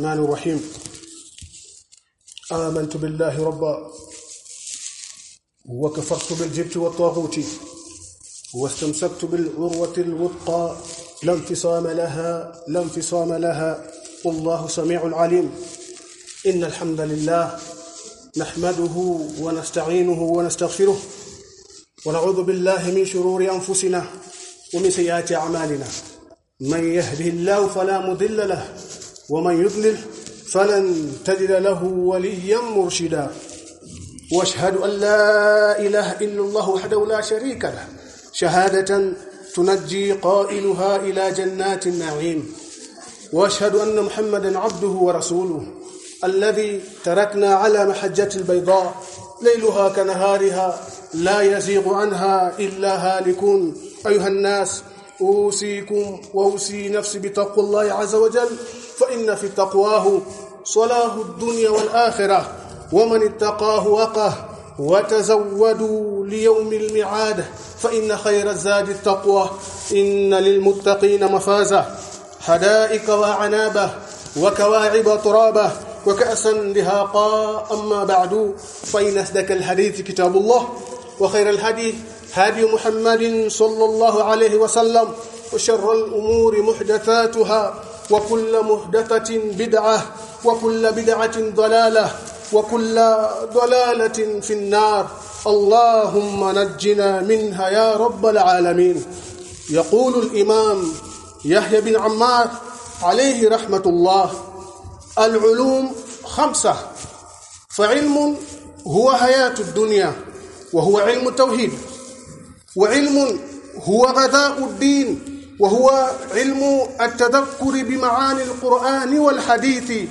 الرحمن الرحيم. آمنت بالله ربا وكفرت بالجبت والطاغوت واستمسكت بالعروة الوثقى. لا انفصام لها لا انفصام لها. والله سميع عليم. إن الحمد لله نحمده ونستعينه ونستغفره ونعوذ بالله من شرور أنفسنا ومن سيئات أعمالنا. من يهده الله فلا مضل له ومن يضلل فلن تجد له وليا مرشدا. واشهد أن لا إله إلا الله وحده لا شريك له. شهادة تنجي قائلها إلى جنات النعيم. واشهد أن محمدا عبده ورسوله الذي تركنا على محجة البيضاء ليلها كنهارها لا يزيغ عنها إلا هالكون. أيها الناس أوصيكم وأوصي نفسي بتقوى الله عز وجل فإن في تقواه صلاح الدنيا والآخرة ومن اتقاه وقاه وتزودوا ليوم الميعاد فإن خير الزاد التقوى إن للمتقين مفازة حدائق وعنابة وكواعب ترابة وكأسا دهاقا. أما بعد فإن أصدق الحديث كتاب الله وخير الهدي هدي محمد صلى الله عليه وسلم وشر الأمور محدثاتها. وكل محدثة بدعة وكل بدعة ضلالة وكل ضلالة في النار. اللهم نجنا منها يا رب العالمين. يقول الإمام يحيى بن عمار عليه رحمة الله العلوم خمسة فعلم هو حياة الدنيا وهو علم التوحيد وعلم هو غذاء الدين وهو علم التذكر بمعاني القرآن والحديث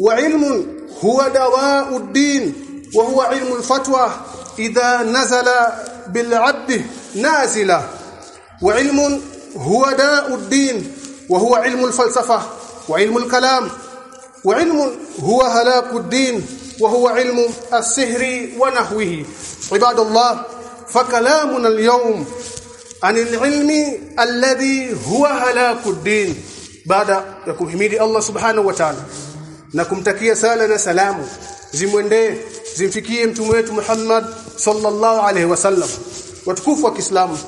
وعلم هو دواء الدين وهو علم الفتوى إذا نزل بالعبد نازلا وعلم هو داء الدين وهو علم الفلسفة وعلم الكلام. وعلم هو هلاك الدين وهو علم السحر ونحوه. عباد الله فكلامنا اليوم anil ilmi alladhi huwa halakuddin baada ya kumhimidi Allah subhanahu wa ta'ala na kumtakia sala na salamu zimwendee zimfikie mtume wetu Muhammad sallallahu alaihi wasallam watukufu wa Kiislamu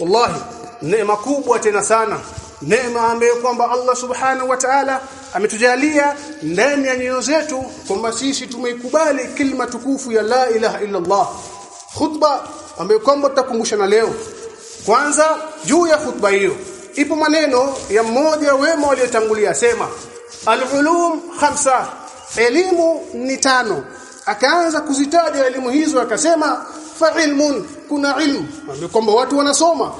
wallahi neema kubwa tena sana neema ambayo kwamba Allah subhanahu wa ta'ala ametujalia ndani ya nyoyo zetu kwamba sisi tumeikubali kilima tukufu ya la ilaha illa Allah khutba ambayo kwamba tutakumbushana leo kwanza juu ya khutba hiyo ipo maneno ya mmoja wema aliyotangulia sema Al-ulum khamsa elimu ni tano. Akaanza kuzitaja elimu hizo akasema fa ilmun kuna ilmu. Kwamba watu wanasoma.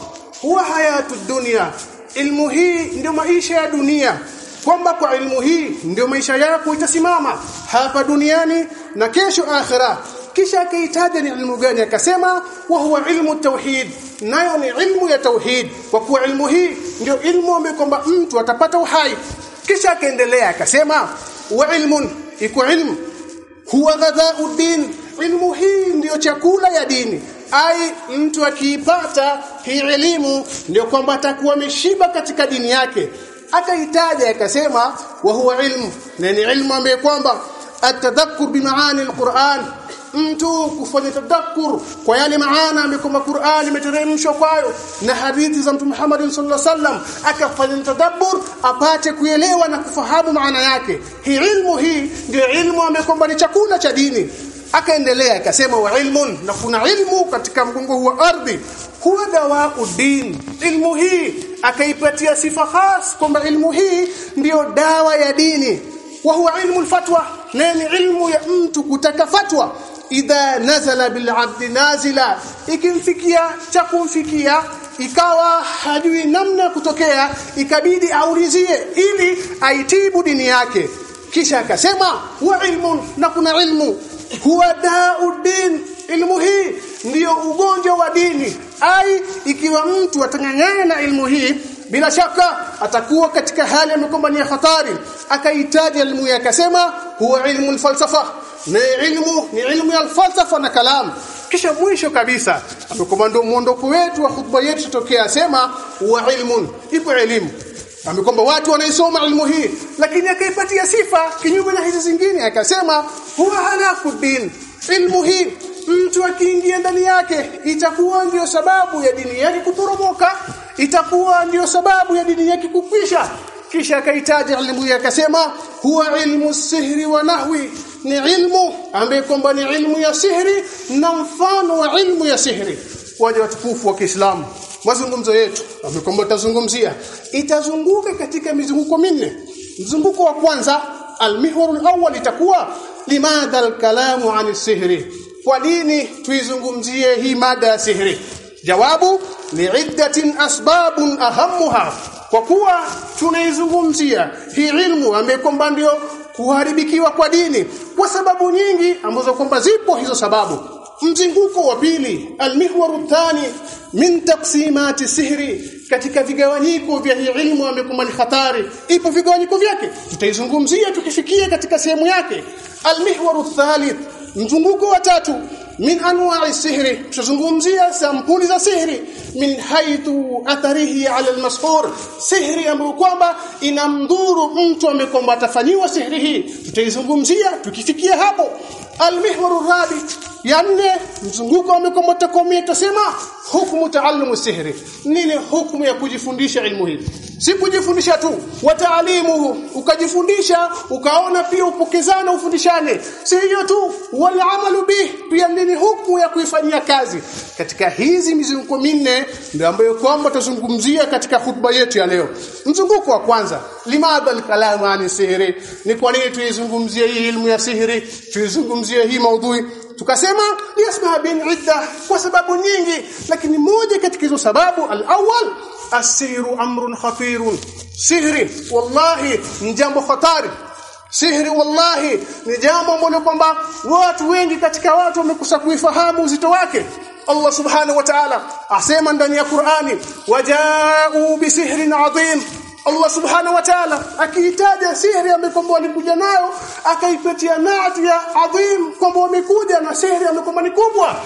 Huwa hayatu dunia. Ilmu hii ndio maisha ya dunia. Kwamba kwa ilmu hii ndio maisha yako itasimama. Hapa duniani na kesho akhira kisha akaitaja ni ilmu gani? Akasema wa huwa ilmu tauhid. Nayo ni ilmu ya tauhid. Kwa kuwa ilmu hii ndio ilmu ambayo kwamba mtu atapata uhai. Kisha akaendelea akasema wa ilmun iko ilmu. Huwa ghadhau din ilmu hii ndiyo chakula ya dini. Ai mtu akiipata hii elimu ndio kwamba atakuwa ameshiba katika dini yake. Akaitaja akasema wa huwa ilmu na ni ilmu ambaye kwamba atadhakkur bimaani alquran mtu kufanya tadakkur kwa yale maana amekoma Qur'an imeteremshwa kwayo na hadithi za Mtume Muhammad sallallahu alaihi wasallam akafanya tadabbur apate kuelewa na kufahamu maana yake. Hii ilmu hii ndio ilmu amekomba ni chakula cha dini. Akaendelea akasema wa ilmun na kuna ilmu katika mgongo huu wa ardhi. Huwa dawa udin ilmu hii akaipatia sifa khas kwamba ilmu hii ndiyo dawa ya dini. Wa huwa ilmu alfatwa. Na ni ilmu ya mtu kutaka fatwa idha nazala bil abdi nazila. Ikimfikia cha kumfikia ikawa hajui namna kutokea ikabidi aulizie ili aitibu dini yake. Kisha akasema wa ilmun na kuna ilmu. Huwa dauddin ilmu hii ndiyo ugonjwa wa dini. Ai ikiwa mtu atang'ang'ana na ilmu hii bila shaka atakuwa katika hali amekomba ni hatari. Akahitaji ilmu yake akasema huwa ilmu alfalsafa ni ilmu ni ilmu ya falsafa na kalam. Kisha mwisho kabisa amekomando muondoko wetu wa hutuba yetu tokea asema wa ilmun ipo elimu. Amekwamba watu wanaisoma ilmu hii lakini akaipatia sifa kinyume na hizi zingine akasema huwa halakuddin ilmu hii mtu akiingia ndani yake itakuwa ndiyo sababu ya dini yake kuporomoka itakuwa ndiyo sababu ya dini yake kukwisha. Kisha akaitaja ilmu hii akasema huwa ilmu sihri wa nahwi ni ilmu ambaye kwamba ni ilmu ya sihri na mfano wa ilmu ya sihri waje watukufu wa Kiislamu mazungumzo yetu ambaye kwamba tazungumzia itazunguka katika mizunguko minne. Mzunguko wa kwanza almihwaru alawwal itakuwa limadha alkalamu an sihri kwa nini tuizungumzie hii mada ya sihri jawabu liiddatin asbabun ahammuha. Kwa kuwa tunaizungumzia hii ilmu ambayo kwamba ndio kuharibikiwa kwa dini kwa sababu nyingi ambazo kwamba zipo hizo sababu. Mzunguko wa pili almihwaru thani min taqsimati sihri katika vigawanyiko vya hii ilmu ambayo ni hatari ipo vigawanyiko vyake. Tutaizungumzia tukifikia katika sehemu yake. Almihwaru thalith mzunguko wa tatu min anwa'i sihri. Tutazungumzia sampuli za sihri. Min haithu atharihi ala almashhur sihri ambayo kwamba inamdhuru mtu ambaye kwamba atafanyiwa sihri hii. Tutaizungumzia tukifikia hapo almihwaru rabi ya nne mzunguko amekwamba takomia tasema hukumu taallumu sihri. Nini hukumu ya kujifundisha ilmu hili si kujifundisha tu wataalimuhu ukajifundisha ukaona pia upokezana ufundishane. Si hiyo tu walamalu bih pia nini hukumu ya kuifanyia kazi. Katika hizi mizunguko minne ndio ambayo kwamba tutazungumzia katika hutuba yetu ya leo. Mzunguko wa kwanza limadha alkalamu an sihri ni kwa nini tuizungumzie hii ilmu ya sihri tuizungumzie hii maudhui? Tukasema yasma bin idda kwa sababu nyingi lakini moja katika hizo sababu al-awwal asiru amrun khatirun. Sihri wallahi ni jambo hatari. Sihri wallahi ni jambo ambalo kwamba watu wengi katika watu wamekosa kuifahamu uzito wake. Allah subhanahu wa ta'ala asema ndani ya Qur'ani waja'u bisihrin adhim Allah subhanahu wa ta'ala akiitaja sihri ambayo kwamba nayo akaipatia naati ya adhim kwamba wamekuja na sihri ambayo ni kubwa.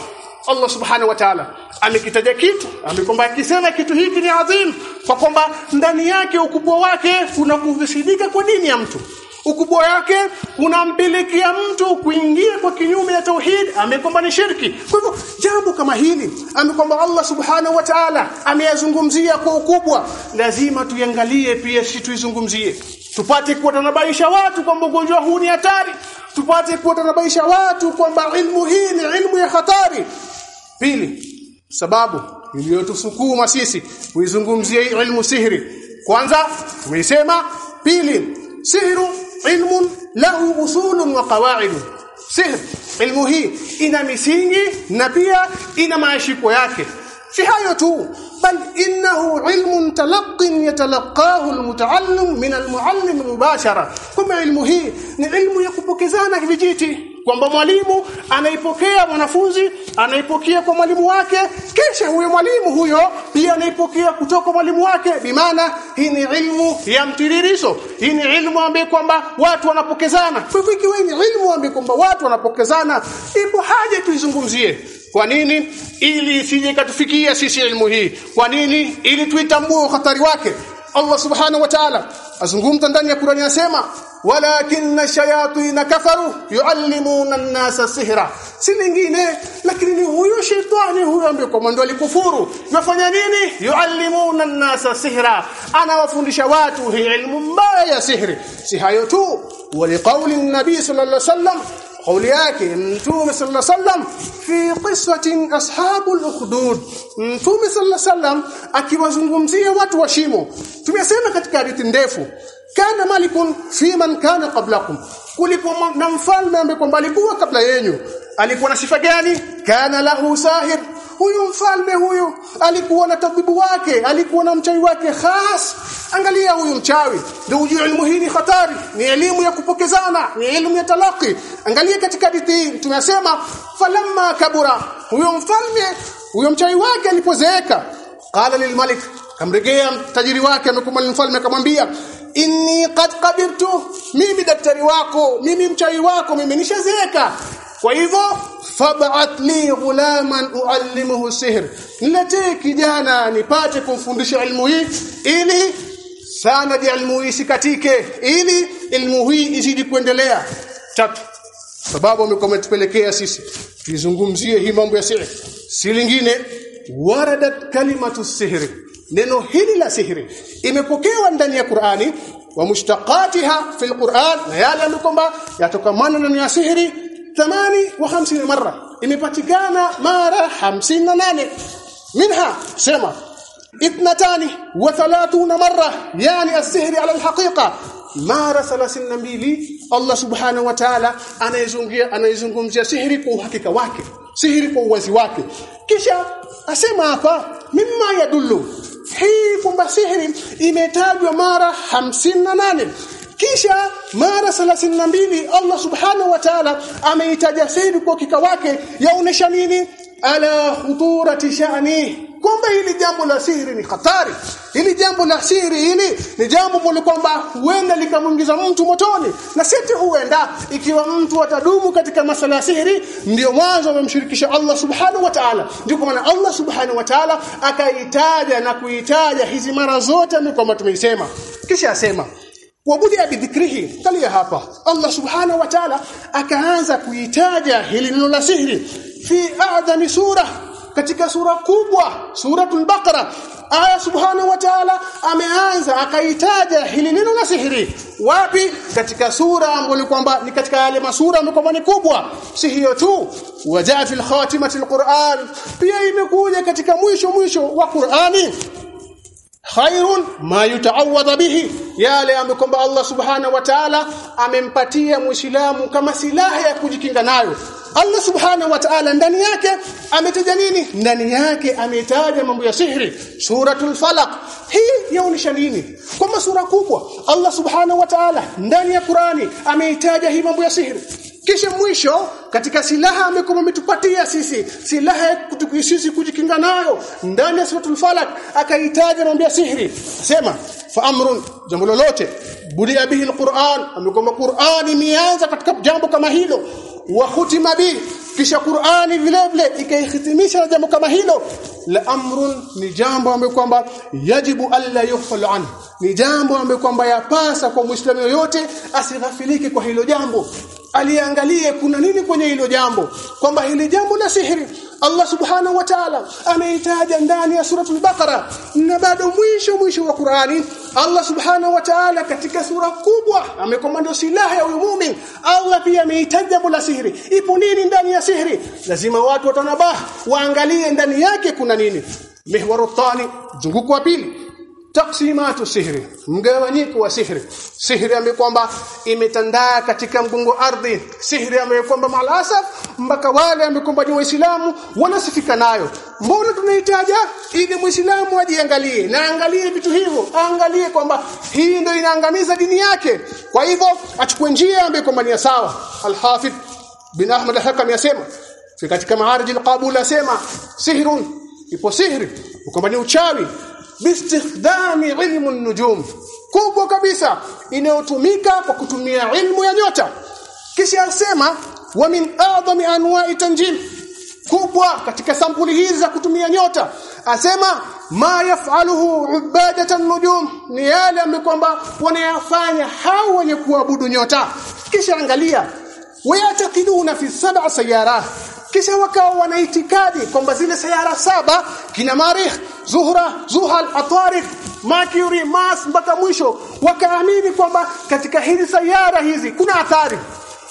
Allah subhanahu wa ta'ala amekitaja kitu amekwamba akisema kitu hiki ni adhim kwa kwamba ndani yake ukubwa wake unakuvisidika kwa dini ya mtu ukubwa yake unampelekea mtu kuingia kwa kinyume ya tauhid amekwamba ni shirki. Kwa hivyo jambo kama hili amekwamba Allah subhanahu wa ta'ala ameyazungumzia kwa ukubwa lazima tuiangalie pia si tuizungumzie. Tupate kuwatanabaisha watu kwamba ugonjwa huu ni hatari. Tupate kuwatanabaisha watu kwamba ilmu hii ni ilmu ya hatari. Pili sababu iliyotusukuma sisi kuizungumzia ilmu sihri kwanza tumesema pili sihru ilmun lahu usulun wa qawaid sihr ilmu hii ina misingi na pia ina maashiko yake si hayo tu bal innahu ilmun talaqqin yatalaqahu almutaallim min almuallim mubashara kama ilmu hii ni ilmu ya kupokezana vijiti kwamba mwalimu anaipokea mwanafunzi anaipokea kwa mwalimu wake kisha huyo mwalimu huyo pia anaipokea kutoka mwalimu wake. Bimaana hii ni ilmu ya mtiririso hii ni ilmu ambayo kwamba watu wanapokezana. Kwa hivyo ni ilmu ambayo kwamba watu wanapokezana ipo haja tuizungumzie. Kwa nini? Ili isije katufikia sisi ilmu hii. Kwa nini? Ili tuitambue hatari wake Allah subhanahu wa ta'ala. Azungumza ndani ya Qur'ani anasema walakinna shayatin kafaru yuallimuna an-nasa sihra. Si lingine lakini ni huyo shetani huyo ambaye kwa mwendo alikufuru. Yafanya nini? Yuallimuna an-nasa sihra. Anawafundisha watu hii ilmu mbaya ya sihri. Si hayo tu. Waliqauli an-nabi sallallahu alaihi wasallam kauli yake mtume sallallahu sallam fi qiswatin ashabul ukhdud mtume sallallahu sallam akiwazungumzia watu wa shimo tumesema katika hadithi ndefu kana malikun fi man kana qablakum kulikuwa na mfalme ambaye kwamba alikuwa kabla yenu alikuwa na sifa gani kana lahu sahir huyu mfalme huyu alikuwa na tabibu wake alikuwa na mchawi wake khas. Angalia huyu mchawi. Ndio ujue elimu hii ni hatari ni elimu ya kupokezana ni elimu ya talaki angalia katika hadithi tunasema falamma kabura. Huyo mfalme huyo mchawi wake alipozeeka qala lilmalik kamregea tajiri wake amekuwa mfalme akamwambia inni qad qabirtu mimi daktari wako mimi mchawi wako mimi nishazeeka. Kwa hivyo fab'ath li ghulaman uallimuhu sihr. Niletee kijana nipate kumfundisha ilmu hii ili sanad ya ilmu hii sikatike ili ilmu hii izidi kuendelea. Tatu sababu amekuwa ametupelekea sisi. Tuizungumzie hii mambo ya sihri si lingine waradat kalimatu sihri neno hili la sihri imepokewa ndani ya Qur'ani wa mushtaqatiha fil Qur'an na yale ambayo kwamba yatokamana na ya sihri 58 mara imepatikana mara 58 minha sema اثنتان وثلاثون مرة يعني السحر على الحقيقة mara 32 Allah subhanahu wa ta'ala anaizungumzia anaizungumzia sihiri kwa uhakika wake sihiri kwa uwazi wake kisha asema hapa mimma yadullu hii kwamba sihiri imetajwa mara 58 kisha mara 32 Allah subhanahu wa ta'ala ameitaja sihiri kwa kika wake yaonesha nini? Ala khuturati sha'ni. Kwamba hili jambo la sihiri ni hatari. Hili jambo la sihiri hili ni jambo ambalo kwamba huenda likamwingiza mtu motoni. Na sisi huenda ikiwa mtu atadumu katika masala ya sihiri ndio mwanzo amemshirikisha Allah subhanahu wa ta'ala. Ndio kwa maana Allah subhanahu wa ta'ala akaitaja na kuitaja hizi mara zote kama tumeisema kisha asema wabudi bidhikrihi talia hapa. Allah subhanahu wa ta'ala akaanza kuitaja hili neno la sihri fi a'dhani sura katika sura kubwa suratul baqara. Aya subhanahu wa ta'ala ameanza akaitaja hili neno la sihiri wapi? Katika sura ambayo kwamba ni katika yale masura ambayo ni kubwa. Si hiyo tu wajaa fil khatimati alquran. Pia imekuja katika mwisho mwisho wa Qur'ani khairun ma yutaawadha bihi. Yale ambayo kwamba Allah subhana wa ta'ala amempatia muislamu kama silaha ya kujikinga nayo. Allah subhana wa ta'ala ndani yake ametaja nini? Ndani yake ametaja mambo ya sihri suratul falaq. Hii yaonesha nini? Kwamba sura kubwa. Allah subhana wa ta'ala ndani ya Qurani ameitaja hii mambo ya sihri kisha mwisho katika silaha amekuwa ametupatia sisi silaha sisi kujikinga nayo ndani ya suratul falak akahitaji anamwambia sihri sema fa amrun jambo lolote budia bihi alquran amekuwa Qur'ani imeanza katika jambo kama hilo wa khutima bi. Kisha Qur'ani vile vile ikaihitimisha na jambo kama hilo la amrun ni jambo ambalo kwamba yajibu alla yughfal an ni jambo ambalo kwamba yapasa kwa muislamu yoyote asighafilike kwa hilo jambo. Aliangalie kuna nini kwenye hilo jambo kwamba hili jambo la sihiri Allah subhanahu wa ta'ala ameitaja ndani ya suratul baqara na bado mwisho mwisho wa Qur'ani Allah subhanahu wa ta'ala katika sura kubwa amekomando silaha ya muumini Allah pia ameitaja jambo la sihiri ipo nini ndani ya sihiri lazima watu watanabah waangalie ndani yake kuna nini. Mihwaru thani wa pili taksimatu sihri mgawanyiko wa sihri. Sihri ambayo kwamba imetandaa katika mgongo ardhi. Sihri ambayo kwamba malasaf mpaka wale ambao kwamba ni waislamu wanasifika nayo. Mbona tunahitaja ili muislamu ajiangalie. Na angalie vitu hivyo. Angalie kwamba hii ndio inaangamiza dini yake. Kwa hivyo achukue njia ambayo kwamba ni sawa. Al-hafidh bin ahmad al-hakam yasema katika maarij al-qabul asema sihrun ipo sihri. Kwamba ni uchawi bistikhdami ilmu nujum kubwa kabisa inayotumika kwa kutumia ilmu ya nyota. Kisha asema wa min a'dami anwa'i tanjim. Kubwa katika sampuli hizi za kutumia nyota. Asema ma yaf'aluhu ubadatan nujum. Ni yale ambayo kwamba wanayafanya hao wenye kuabudu nyota. Kisha angalia wayatakiduna fi sab'a sayarat kisha wakawa wanaitikadi kwamba zile sayara saba kina Marikh, Zuhra, Zuhal, Atarik, Mercury, Mars mpaka mwisho wakaamini kwamba katika hizi sayara hizi kuna athari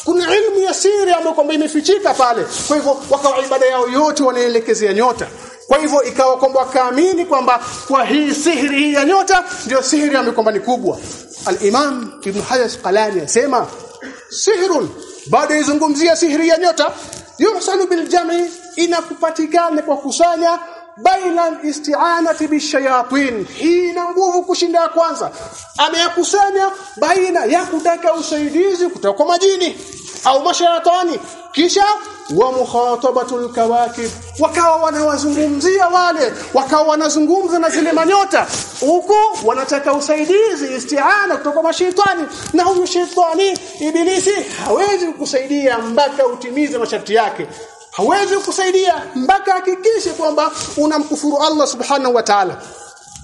kuna ilmu ya siri ambayo kwamba imefichika pale. Kwa hivyo wakawa ibada yao yote wanaelekezea nyota. Kwa hivyo ikawa kwamba wakaamini kwamba kwa hii sihiri hii ya nyota ndio sihiri ambayo kwamba ni kubwa. al-Imam Ibn Hajar Asqalani asema sihrun baada izungumzia sihiri ya nyota yuhsanu biljam'i inakupatikana kwa kusanya baina isti'anati bishayatin. Hii ina nguvu kushinda ya kwanza. Ameyakusanya baina ya kutaka usaidizi kutoka kwa majini au mashayatani kisha wa mukhatabatul kawakib wakawa wanawazungumzia wale wakawa wanazungumza na zile manyota. Huko wanataka usaidizi isti'ana kutoka kwa mashaitani. Na huyu shetani ibilisi hawezi kukusaidia mpaka utimize masharti yake hawezi kukusaidia mpaka hakikishe kwamba unamkufuru Allah subhanahu wa ta'ala.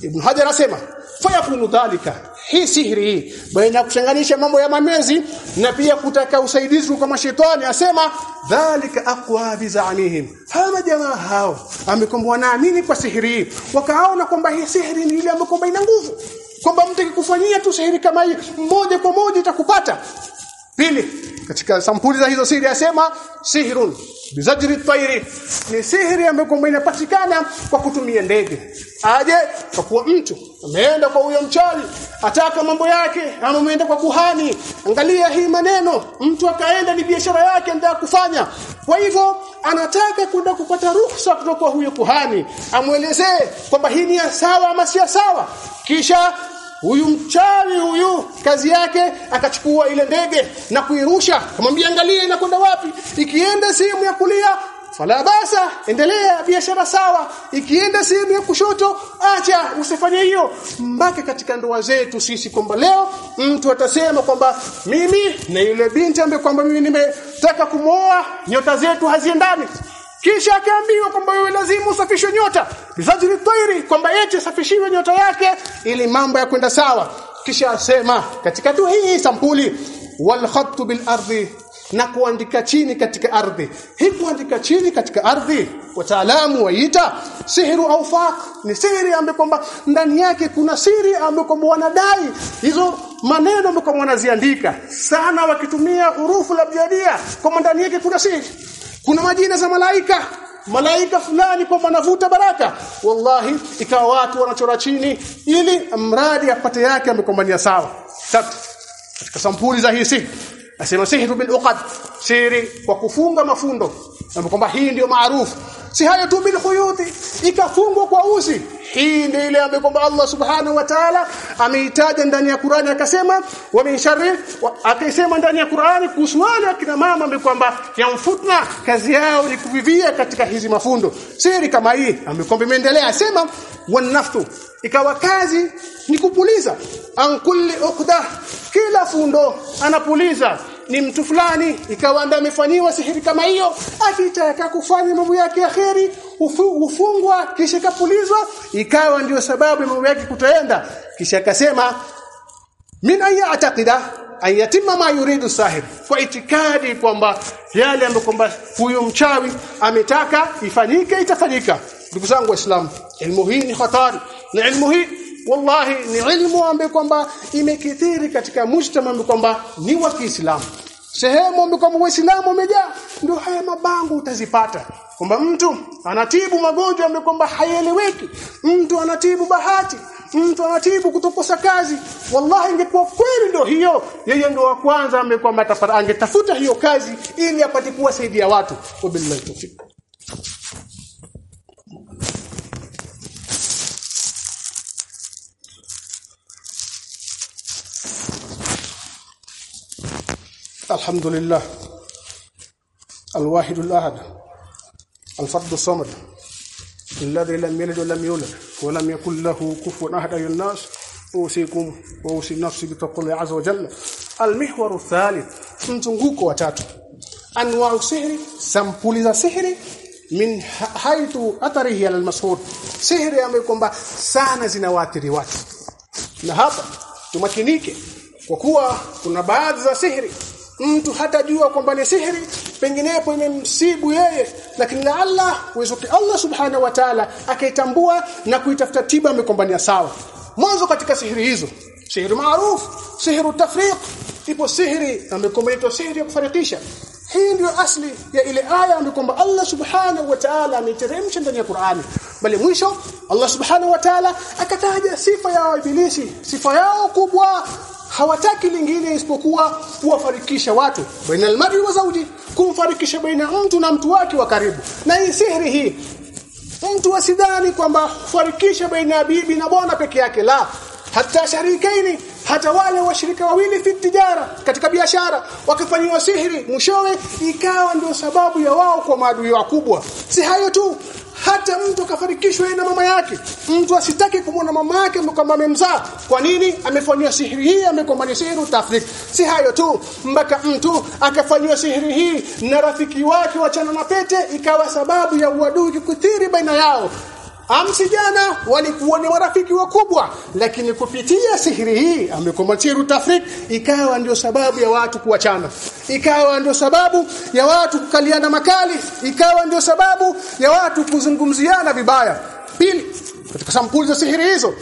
Ibn Hajar anasema fayakunu dhalika. Hii sihiri hii baina kushanganisha mambo ya mamezi na pia kutaka usaidizi kwa mashetani asema dhalika aqwa bizanihim hawa jamaa hao amekomboa naamini kwa sihiri hii. Wakaona kwamba hii sihiri ni ile ambayo ina nguvu. Kwamba mtu akikufanyia tu sihiri kama hii moja kwa moja itakupata. Pili katika sampuli za hizo siri asema sihrun bizajri tayri ni sihiri ambayo inapatikana kwa kutumia ndege. Aje kwa kuwa mtu ameenda kwa huyo mchawi ataka mambo yake ama ameenda kwa kuhani angalia hii maneno mtu akaenda ni biashara yake ndio kufanya. Kwa hivyo anataka kwenda kupata ruhusa kutoka huyo kuhani amuelezee kwamba hii ni sawa ama si sawa. Kisha huyu mchawi huyu kazi yake akachukua ile ndege na kuirusha. Kamwambia angalia inakwenda wapi? Ikienda sehemu ya kulia fala basa endelea biashara sawa. Ikienda sehemu ya kushoto acha usifanye hiyo. Mbake katika ndoa zetu sisi kwamba leo mtu atasema kwamba mimi na yule binti ambaye kwamba mimi nimetaka kumooa nyota zetu haziendani kisha akaambiwa kwamba wewe lazima usafishwe nyota. Bizajri tairi kwamba eti safishiwe nyota yake ili mambo ya kwenda sawa. Kisha asema katika tu hii sampuli wal khattu bil ardi na kuandika chini katika ardhi. Hii kuandika chini katika ardhi wataalamu waita sihiru au faq ni sihiri ambayo kwamba ndani yake kuna siri ambayo kwamba wanadai. Hizo maneno ambayo kwamba wanaziandika. Sana wakitumia hurufu la biadia kwa ndani yake kuna siri kuna majina za malaika. Malaika fulani kwa wanavuta baraka. Wallahi ikawa watu wanachora chini ili mradi apate yake amekombania sawa. Tatu katika sampuli za hisi asema sihru bil uqad siri kwa kufunga mafundo. Na kwamba hii ndio maarufu. Si hayo tu bil khuyuti ikafungwa kwa uzi hii ndio ile ambayo kwamba Allah subhanahu wa ta'ala ameitaja ndani ya Qur'ani akasema wa min sharri akisema ndani ya Qur'ani kuhusu wale akina mama ambaye kwamba yamfutna kazi yao ni kuvivia katika hizi mafundo. Siri kama hii ambayo kwamba imeendelea asema wanaftu ikawa kazi ni kupuliza. An kulli uqda kila fundo anapuliza ni mtu fulani. Ikawa ndiye amefanyiwa sihiri kama hiyo akitaka kufanya mambo yake yaheri ufu, ufungwa kisha kapulizwa ikawa ndio sababu mambo yake kutaenda kisha akasema min ayatakida ayatima ma yuridu sahib. Kwa itikadi kwamba yale ambayo kwamba huyo mchawi ametaka ifanyike itafanyika. Ndugu zangu waislamu ilmu hii ni hatari na ilmu hii wallahi ni ilmu ambayo kwamba imekithiri katika mujtama ambayo kwamba ni wa Kiislamu. Sehemu ambayo kwamba waislamu umejaa ndio haya mabango utazipata. Kwamba mtu anatibu magonjwa ambayo kwamba haieleweki. Mtu anatibu bahati. Mtu anatibu kutokosa kazi. Wallahi ingekuwa kweli ndio hiyo. Yeye ndio wa kwanza ambe kwamba angetafuta hiyo kazi ili apate kuwasaidia watu. Wabillahi tawfik الحمد لله الواحد الأحد الفرد الصمد الذي لم يلد ولم يولد ولم يكن له كفوا أحد أيها الناس أوصيكم وأوصي نفسي بتقوى الله عز وجل المحور الثالث mzunguko wa tatu anwa'u sihri sampuli za sihri min haitu atharihi ala almashhur sihri ambayo kwamba sana zinawaathiri watu na hapa tumakinike kwa kuwa kuna baadhi za sihri mtu hatajua kwamba ni sihiri penginepo imemsibu yeye lakini la Allah uwezo Allah subhanahu wa ta'ala akaitambua na kuitafuta tiba amekombania sawa. Mwanzo katika sihiri hizo sihiri maarufu sihiri tafriq ipo sihiri amekombania sihiri ya kufarikisha hii ndio asli ya ile aya ambayo kwamba Allah subhanahu wa ta'ala ameteremsha ndani ya Qur'ani bali mwisho Allah subhanahu wa ta'ala akataja sifa ya ibilisi. Sifa yao kubwa hawataki lingine isipokuwa kuwafarikisha watu. Baina almar'i wa zawji kumfarikisha baina mtu na mtu wake wa karibu. Na hii sihri hii mtu asidhani kwamba kufarikisha baina ya bibi na bwana peke yake la. Hata sharikaini hata wale washirika wawili fi tijara katika biashara wakifanywa sihiri mshowe ikawa ndio sababu ya wao kwa maadui wakubwa. Si hayo tu hata mtu akafarikishwa na mama yake. Mtu asitaki kumwona mama yake kama amemzaa. Kwa nini? Amefanywa sihiri hii amekombania sihiri tafrik si hayo tu mpaka mtu akafanywa sihiri hii na rafiki wake wachana na pete ikawa sababu ya uadui kukithiri baina yao amsijana walikuwa ni marafiki wakubwa. Lakini kupitia sihiri hii amekomatia rutafrik ikawa ndio sababu ya watu kuachana. Ikawa ndio sababu ya watu kukaliana makali. Ikawa ndio sababu ya watu kuzungumziana vibaya. Pili katika sampuli za sihiri hizo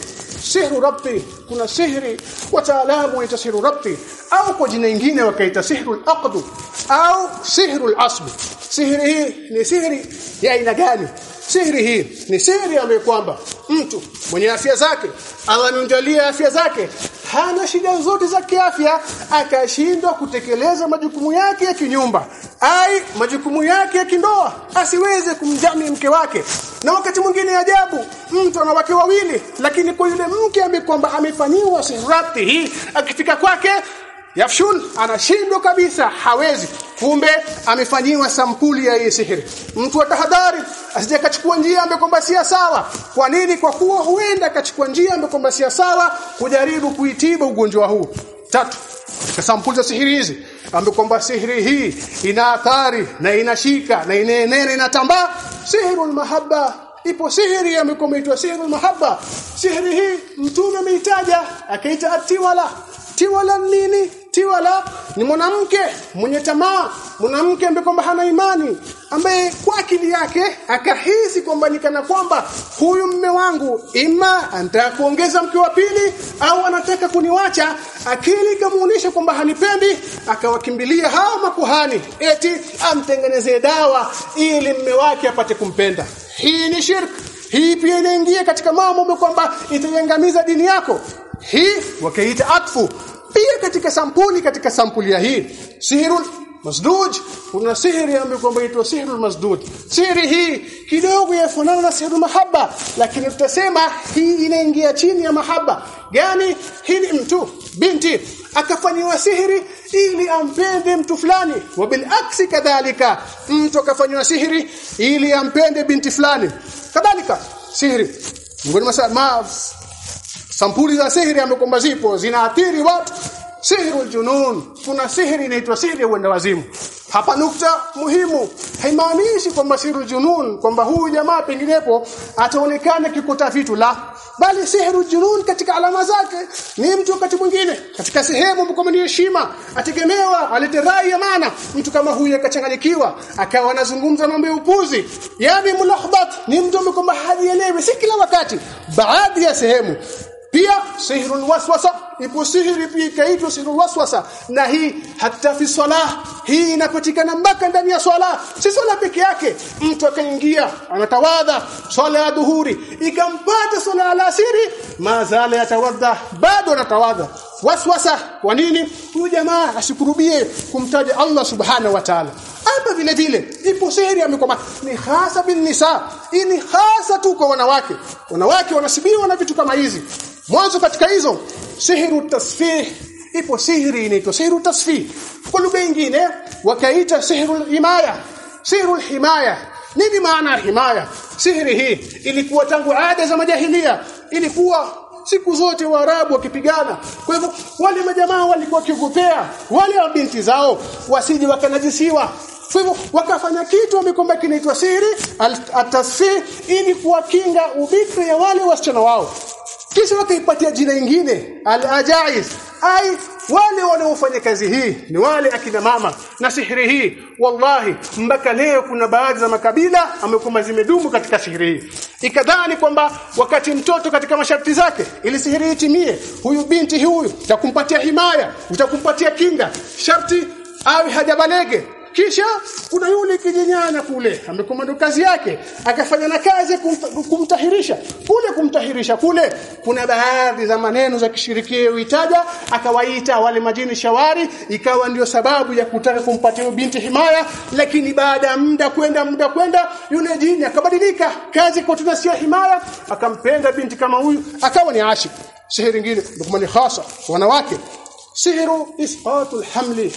sihru rabti kuna sihiri wataalamu waita sihru rabti au kwa jina lingine wakaita sihru al-aqd au sihru al-asb sihiri hii ni sihiri ya aina gani sihri hii ni sihri ambayo kwamba mtu mwenye afya zake awanunjalia afya zake hana shida zote za kiafya akashindwa kutekeleza majukumu yake ya kinyumba. Ai majukumu yake ya kindoa asiweze kumjami mke wake. Na wakati mwingine ajabu mtu ana wake wawili lakini kwa yule mke ambaye kwamba amefanyiwa sirati hii akifika kwake yafshun anashindwa kabisa hawezi. Kumbe amefanyiwa sampuli ya hii sihiri. Mtu atahadhari asije kachukua njia ambayo kwamba si sawa. Kwa nini? Kwa kuwa huenda akachukua njia ambayo kwamba si sawa kujaribu kuitiba ugonjwa huu. Tatu sampuli za sihiri hizi ambayo kwamba sihiri hii ina athari na inashika na inaenea inatambaa sihirul mahabba ipo sihiri ambayo imeitwa sihirul mahabba sihiri hii mtume ameitaja akaita atiwala. Tiwala nini tiwala ni mwanamke mwenye tamaa mwanamke ambaye kwamba hana imani ambaye kwa akili yake akahisi kwamba nikana kwamba huyu mme wangu ima anataka kuongeza mke wa pili au anataka kuniwacha akili ikamuonesha kwamba hanipendi akawakimbilia hao makuhani eti amtengenezee dawa ili mme wake apate kumpenda. Hii ni shirk. Hii pia inaingia katika mambo kwamba itaiangamiza dini yako. Hii wakaita atfu katika sampuli katika sampuli ya hii. Sihirul masduj. Kuna sihiri ambayo kwamba inaitwa sihirul masduj. Sihiri hii kidogo yafanana na sihirul mahaba lakini tutasema hii inaingia chini ya mahaba. Gani hii ni mtu binti akafanyiwa sihiri ili ampende mtu fulani. Wabil aksi kadhalika mtu akafanywa sihiri ili ampende binti fulani. Kadhalika sihiri ngoni ma sampuli za sihiri ambazo zipo zinaathiri watu sihru junun. Kuna sihiri inaitwa sihiri ya uenda wazimu hapa nukta muhimu. Haimaanishi kwamba sihiru junun kwamba huyu jamaa penginepo ataonekana kikuta vitu la. Bali sihiru junun katika alama zake ni mtu wakati mwingine. Katika sehemu mkomo ni heshima ategemewa alete rai ya maana. Mtu kama huyu akachanganyikiwa akawa anazungumza mambo ya upuzi. Yani mulahbat ni mtu mkomo hajielewi si kila wakati. Baadhi ya sehemu. Pia sihrul waswasa ipo sihiri pia ikaitwa sihrul waswasa na hii hata fi salah hii inapatikana mpaka ndani ya swala. Si swala peke yake. Mtu akaingia anatawadha swala ya dhuhuri. Ikampata swala ya alasiri mazala yatawadha bado anatawadha. Waswasa kwa nini? Huyu jamaa asikurubie kumtaja Allah subhana wa ta'ala. Hapa vile vile ipo sihiri amekoma ni hasa bin nisa. Ni hasa tu kwa wanawake. Wanawake wanasibiwa na vitu kama hizi mwanzo katika hizo sihiru tasfih ipo sihiri inaitwa sihiru tasfih. Kwa lugha nyingine wakaita sihiru himaya. Sihiru himaya nini maana himaya? Sihiri hii ilikuwa tangu ada za majahilia. Ilikuwa siku zote waarabu wakipigana. Kwa hivyo wale majamaa walikuwa kiogopea wale wa binti zao wasije wakanajisiwa kwa hivyo wakafanya kitu amekomba kinaitwa siri atasfi ili kuwakinga ubikri ya wale wasichana wao kisha wakaipatia jina lingine al-ajais ai wale wanaofanya kazi hii ni wale akina mama. Na sihiri hii wallahi mpaka leo kuna baadhi za makabila amekuwa zimedumu katika sihiri hii. Ikadhani kwamba wakati mtoto katika masharti zake ili sihiri itimie huyu binti huyu utakumpatia himaya utakumpatia kinga. Sharti awe hajabalege kisha kuna yule kijinyana kule amekomando kazi yake akafanya na kazi kumtahirisha. Kule kumtahirisha kule kuna baadhi za maneno za kishirikio itaja akawaita wale majini shawari ikawa ndio sababu ya kutaka kumpatia binti himaya. Lakini baada muda kwenda muda kwenda yule jini akabadilika kazi kwa tunasio himaya akampenda binti kama huyu akawa ni ashik sihiri nyingine ndio ni hasa wanawake. Sihiru isqatul hamli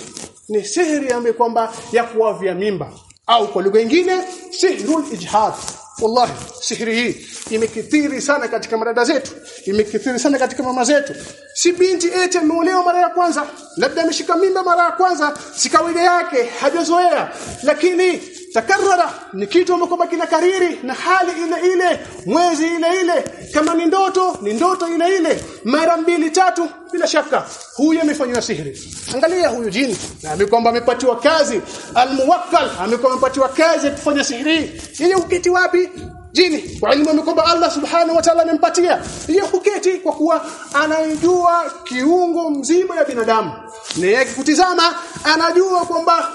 ni sihiri ambayo kwamba ya kuavya mimba. Au kwa lugha nyingine sihrul ijhad. Wallahi sihiri hii imekithiri sana katika madada zetu. Imekithiri sana katika mama zetu. Si binti eti ameolewa mara ya kwanza labda ameshika mimba mara ya kwanza si kawaida yake hajazoea. Lakini takarrara ni kitu ambacho kina kariri na hali ile ile mwezi ile ile. Kama ni ndoto ni ndoto ile ile. Mara mbili tatu bila shaka huyu amefanywa sihiri. Angalia huyu jini. Na amekwamba amepatiwa kazi. Almuwakkal amekwamba amepatiwa kazi ya kufanya sihiri. Yeye uketi wapi? Jini. Kwa elimu amekwamba Allah subhanahu wa ta'ala amempatia. Yeye huketi kwa kuwa anajua kiungo mzima ya binadamu. Na yeye kutizama anajua kwamba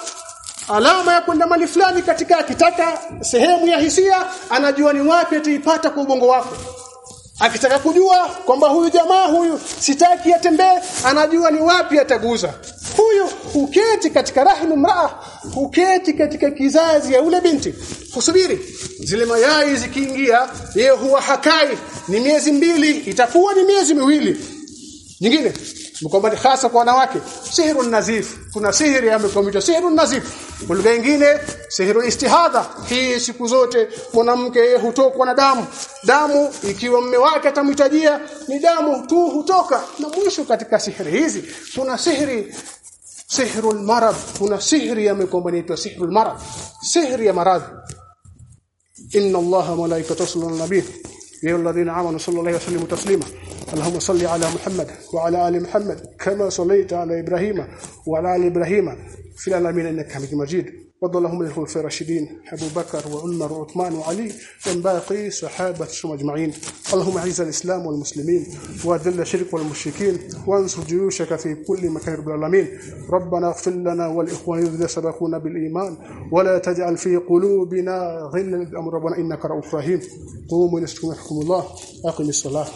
alama ya kwenda mali fulani katika akitaka sehemu ya hisia anajua ni wapi ataipata kwa ubongo wako. Akitaka kujua kwamba huyu jamaa huyu sitaki atembee anajua ni wapi ataguza. Huyu uketi katika rahimu mraa uketi katika kizazi ya ule binti. Kusubiri zile mayai zikiingia yeye huwa hakai. Ni miezi mbili itakuwa ni miezi miwili. Nyingine mkombati hasa kwa wanawake sihiru nazif kuna sihiri ambayo tumeitwa sihiru nazif kulika nyingine sihiru istihada hii siku zote mwanamke hutokwa na damu. Damu ikiwa mume wake atamhitajia ni damu tu hutoka. Na mwisho katika sihiri hizi kuna sihiri sihiru almarad kuna sihri yamekomba inaitwa sihiru almarad sihri ya maradhi. Inna allaha malaikatu sallallahu malaikatahu yusalluna nabiy ya alladhina amanu sallallahu alayhi wa sallam taslima. اللهم صل على محمد وعلى آل محمد كما صليت على إبراهيم وعلى آل إبراهيم في العالمين إنك حميد مجيد. وارض اللهم عن الخلفاء الراشدين أبو بكر وعمر وعثمان وعلي ومن باقي صحابة أجمعين. اللهم أعز الإسلام والمسلمين وأذل الشرك والمشركين وانصر جيوشك في كل مكان رب العالمين. ربنا اغفر لنا والإخوان الذين سبقونا بالإيمان ولا تجعل في قلوبنا غلا للأمر. ربنا إنك رؤوف رحيم. قوموا نستغفر الله. أقم الصلاة.